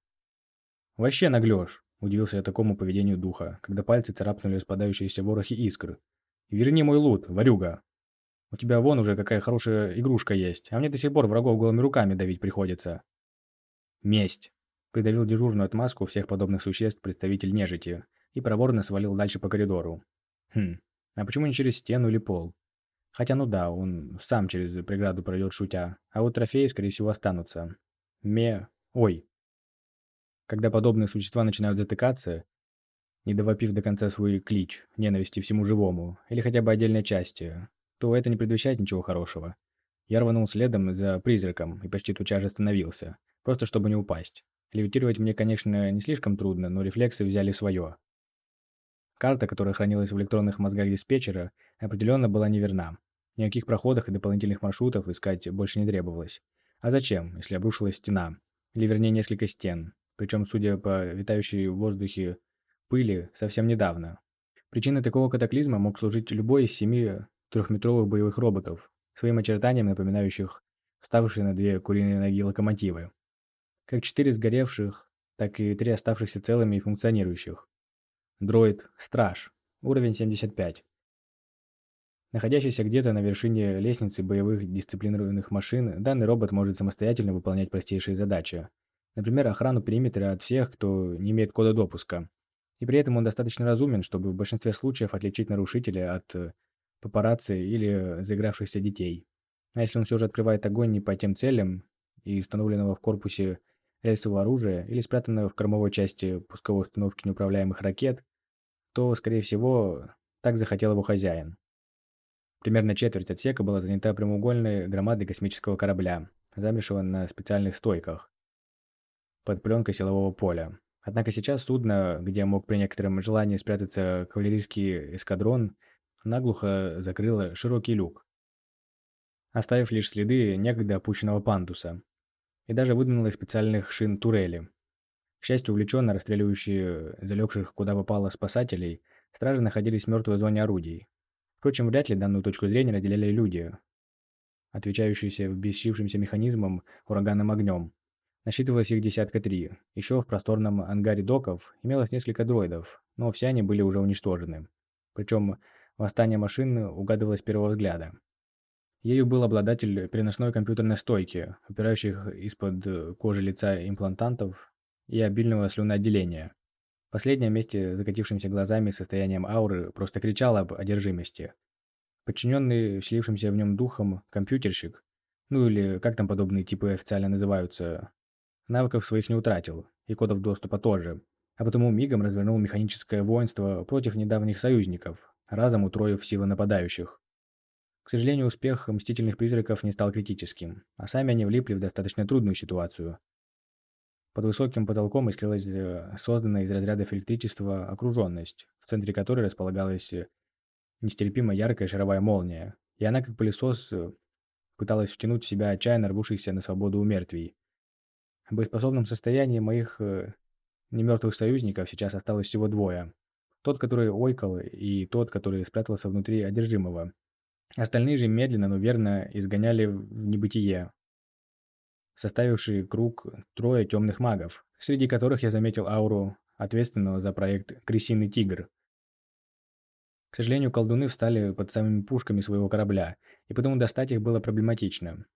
«Вообще наглешь!» – удивился я такому поведению духа, когда пальцы царапнули спадающиеся ворохи искр. «Верни мой лут, ворюга! У тебя вон уже какая хорошая игрушка есть, а мне до сих пор врагов голыми руками давить приходится». «Месть!» – придавил дежурную отмазку всех подобных существ представитель нежити и проворно свалил дальше по коридору. «Хм, а почему не через стену или пол?» Хотя, ну да, он сам через преграду пройдет шутя, а вот трофеи, скорее всего, останутся. Ме... Ой, когда подобные существа начинают затыкаться, не довопив до конца свой клич ненависти всему живому, или хотя бы отдельной части, то это не предвещает ничего хорошего. Я рванул следом за призраком и почти тутчас же остановился, просто чтобы не упасть. Левитировать мне, конечно, не слишком трудно, но рефлексы взяли свое. Карта, которая хранилась в электронных мозгах диспетчера, определенно была неверна. Никаких проходов и дополнительных маршрутов искать больше не требовалось. А зачем, если обрушилась стена? Или вернее несколько стен, причем, судя по витающей в воздухе пыли, совсем недавно. Причиной такого катаклизма мог служить любой из семи трехметровых боевых роботов, своим очертанием напоминающих вставшие на две куриные ноги локомотивы. Как четыре сгоревших, так и три оставшихся целыми и функционирующих. Дроид «Страж», уровень 75. Находящийся где-то на вершине лестницы боевых дисциплинированных машин, данный робот может самостоятельно выполнять простейшие задачи, Например, охрану периметра от всех, кто не имеет кода допуска. И при этом он достаточно разумен, чтобы в большинстве случаев отличить нарушителя от э, папарацци или заигравшихся детей. А если он все же открывает огонь не по тем целям и установленного в корпусе рельсового оружия или спрятанного в кормовой части пусковой установки неуправляемых ракет, то, скорее всего, так захотел его хозяин. Примерно четверть отсека была занята прямоугольной громадой космического корабля, замершего на специальных стойках под пленкой силового поля. Однако сейчас судно, где мог при некотором желании спрятаться кавалерийский эскадрон, наглухо закрыло широкий люк, оставив лишь следы некогда опущенного пандуса, и даже выдвинуло специальных шин турели. К счастью, увлеченно расстреливающие залегших куда попало спасателей, стражи находились в мертвой зоне орудий. Впрочем, вряд ли данную точку зрения разделяли люди, отвечающиеся бесчившимся механизмом ураганным огнем, Насчитывалось их десятка три. Еще в просторном ангаре доков имелось несколько дроидов, но все они были уже уничтожены. Причем восстание машин угадывалось с первого взгляда. Ею был обладатель переносной компьютерной стойки, опирающих из-под кожи лица имплантантов и обильного слюноотделения. Последнее вместе с закатившимися глазами и состоянием ауры просто кричало об одержимости. Подчиненный вселившимся в нем духом компьютерщик, ну или как там подобные типы официально называются, навыков своих не утратил, и кодов доступа тоже, а потому мигом развернул механическое воинство против недавних союзников, разом утроив силы нападающих. К сожалению, успех мстительных призраков не стал критическим, а сами они влипли в достаточно трудную ситуацию. Под высоким потолком искрилась э, созданная из разрядов электричества окруженность, в центре которой располагалась э, нестерпимо яркая шаровая молния, и она, как пылесос, э, пыталась втянуть в себя отчаянно рвущихся на свободу умертвий. В боеспособном состоянии моих немертвых союзников сейчас осталось всего двое. Тот, который ойкал, и тот, который спрятался внутри одержимого. Остальные же медленно, но верно изгоняли в небытие, составившие круг трое темных магов, среди которых я заметил ауру ответственного за проект «Крысиный тигр». К сожалению, колдуны встали под самыми пушками своего корабля, и потому достать их было проблематично.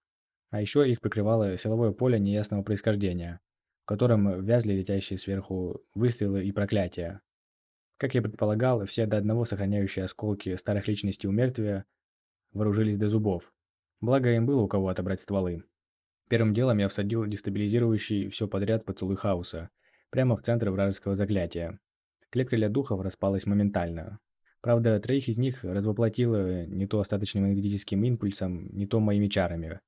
А еще их прикрывало силовое поле неясного происхождения, в котором вязли летящие сверху выстрелы и проклятия. Как я предполагал, все до одного сохраняющие осколки старых личностей у мертвия вооружились до зубов. Благо им было у кого отобрать стволы. Первым делом я всадил дестабилизирующий все подряд поцелуй хаоса, прямо в центр вражеского заклятия. Клетка для духов распалась моментально. Правда, троих из них развоплотило не то остаточным энергетическим импульсом, не то моими чарами.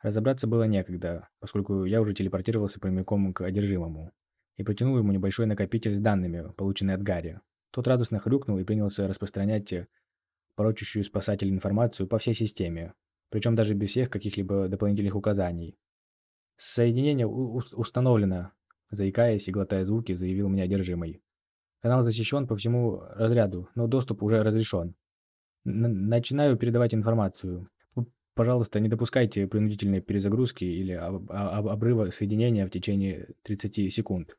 Разобраться было некогда, поскольку я уже телепортировался прямиком к одержимому и протянул ему небольшой накопитель с данными, полученный от Гарри. Тот радостно хрюкнул и принялся распространять порочащую спасатель информацию по всей системе, причем даже без всех каких-либо дополнительных указаний. «Соединение установлено», – заикаясь и глотая звуки, заявил мне одержимый. «Канал защищен по всему разряду, но доступ уже разрешен. Н начинаю передавать информацию. Пожалуйста, не допускайте принудительной перезагрузки или об об обрыва соединения в течение 30 секунд».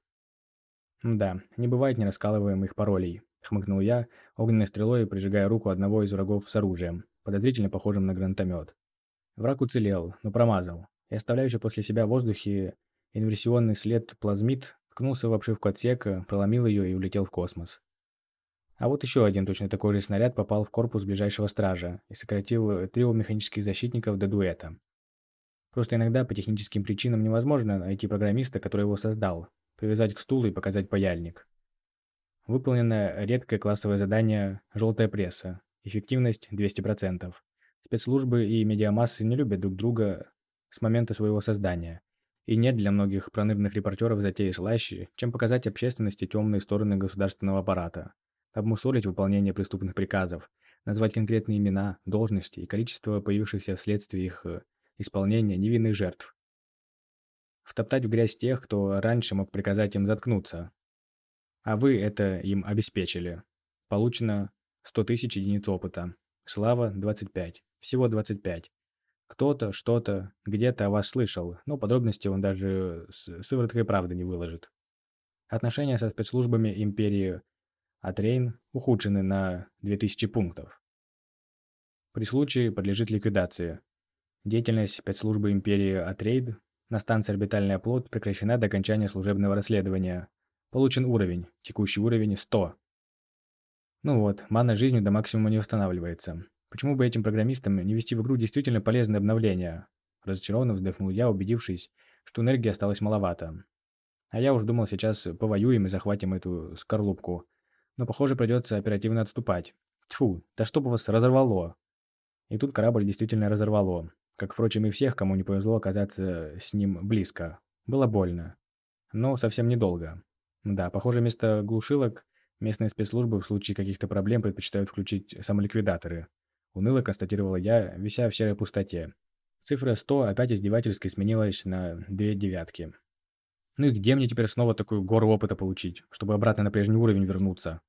«Да, не бывает нераскалываемых паролей», – хмыкнул я, огненной стрелой прижигая руку одного из врагов с оружием, подозрительно похожим на гранатомет. Враг уцелел, но промазал, и оставляющий после себя в воздухе инверсионный след плазмит ткнулся в обшивку отсека, проломил ее и улетел в космос. А вот еще один точно такой же снаряд попал в корпус ближайшего стража и сократил трио механических защитников до дуэта. Просто иногда по техническим причинам невозможно найти программиста, который его создал, привязать к стулу и показать паяльник. Выполнено редкое классовое задание «Желтая пресса». Эффективность 200%. Спецслужбы и медиамассы не любят друг друга с момента своего создания. И нет для многих пронырных репортеров затеи слаще, чем показать общественности темные стороны государственного аппарата, обмусолить выполнение преступных приказов, назвать конкретные имена, должности и количество появившихся вследствие их э, исполнения невинных жертв. Втоптать в грязь тех, кто раньше мог приказать им заткнуться. А вы это им обеспечили. Получено 100 тысяч единиц опыта. Слава 25. Всего 25. Кто-то, что-то, где-то о вас слышал, но подробности он даже с сывороткой правды не выложит. Отношения со спецслужбами империи Атрейн ухудшены на 2000 пунктов. При случае подлежит ликвидации. Деятельность спецслужбы империи Атрейд на станции «Орбитальный оплот» прекращена до окончания служебного расследования. Получен уровень, текущий уровень 100. Ну вот, мана жизнью до максимума не устанавливается. Почему бы этим программистам не ввести в игру действительно полезные обновления? Разочарованно вздохнул я, убедившись, что энергии осталось маловато. А я уж думал, сейчас повоюем и захватим эту скорлупку. Но, похоже, придется оперативно отступать. Тьфу, да что бы вас разорвало. И тут корабль действительно разорвало. Как, впрочем, и всех, кому не повезло оказаться с ним близко. Было больно. Но совсем недолго. Да, похоже, вместо глушилок местные спецслужбы в случае каких-то проблем предпочитают включить самоликвидаторы. Уныло констатировала я, вися в серой пустоте. Цифра 100 опять издевательски сменилась на две девятки. Ну и где мне теперь снова такую гору опыта получить, чтобы обратно на прежний уровень вернуться?